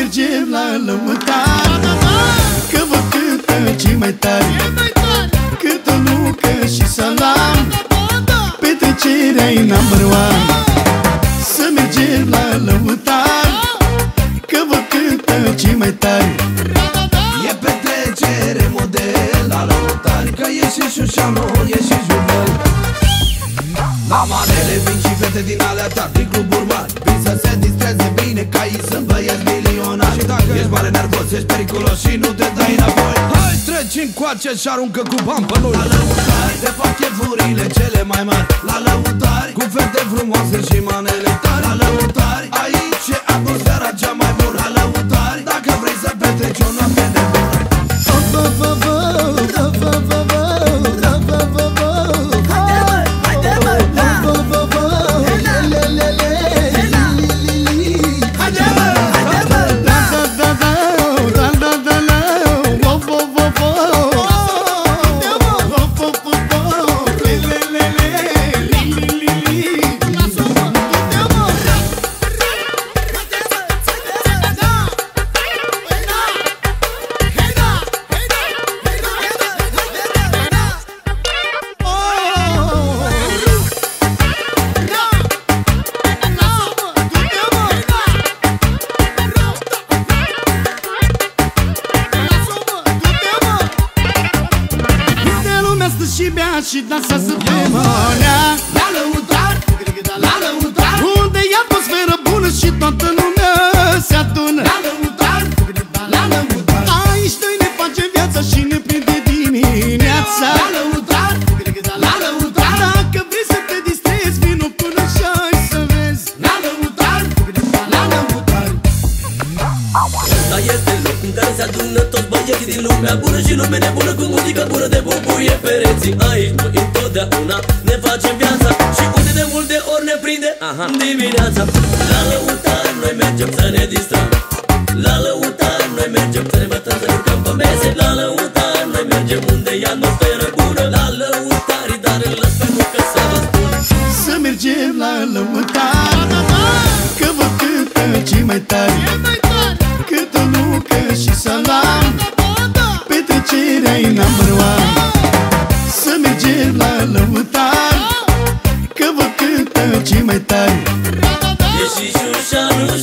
mergem la lăutar Că vă cântă cei mai tari. Câtă nucă și salam Petrecerea e number one Să mergem la lăutar Că vă cântă cei mai tari. E petrecere model la lăutari Că e și șușanul, e și juvel. La manele vin și fete din alea tari Din cluburi mari Vin să se distreze bine Ca ei sunt băieți milionari Și dacă ești mare nervos, ești periculos Și nu te dai înapoi Hai treci încoace și aruncă cu bani pe noi. La lăutari Se fac chefurile cele mai mari. La lăutari Cu fete frumoase și manele și bea și dansează pe monea La lăutar, la lăutar. Unde e atmosferă bună și toată lumea se adună? La lăutar, la lăutar. Aici noi ne facem viața și ne prinde dimineața. La lăutar, la lăutar. Dacă vrei să te distrezi, vino până și ai să vezi. La lăutar, la lăutar. Ăsta este locul în care se adună toți băieții din lumea bună Și lume nebună cu muzică bună de bubuie pereții Aici noi întotdeauna ne facem viața. Și unde de multe ori ne prinde Aha. dimineața. La lăutar noi mergem să ne distrăm. La lăutar noi mergem să ne bătăm să jucăm pe mese. La lăutar noi mergem unde e atmosferă bună. La lăutari dar îl las pe muncă să vă spun. Să mergem la lăutar căprioară Să mergem la lăutar Că vă cântă mai tare Deși șușa nu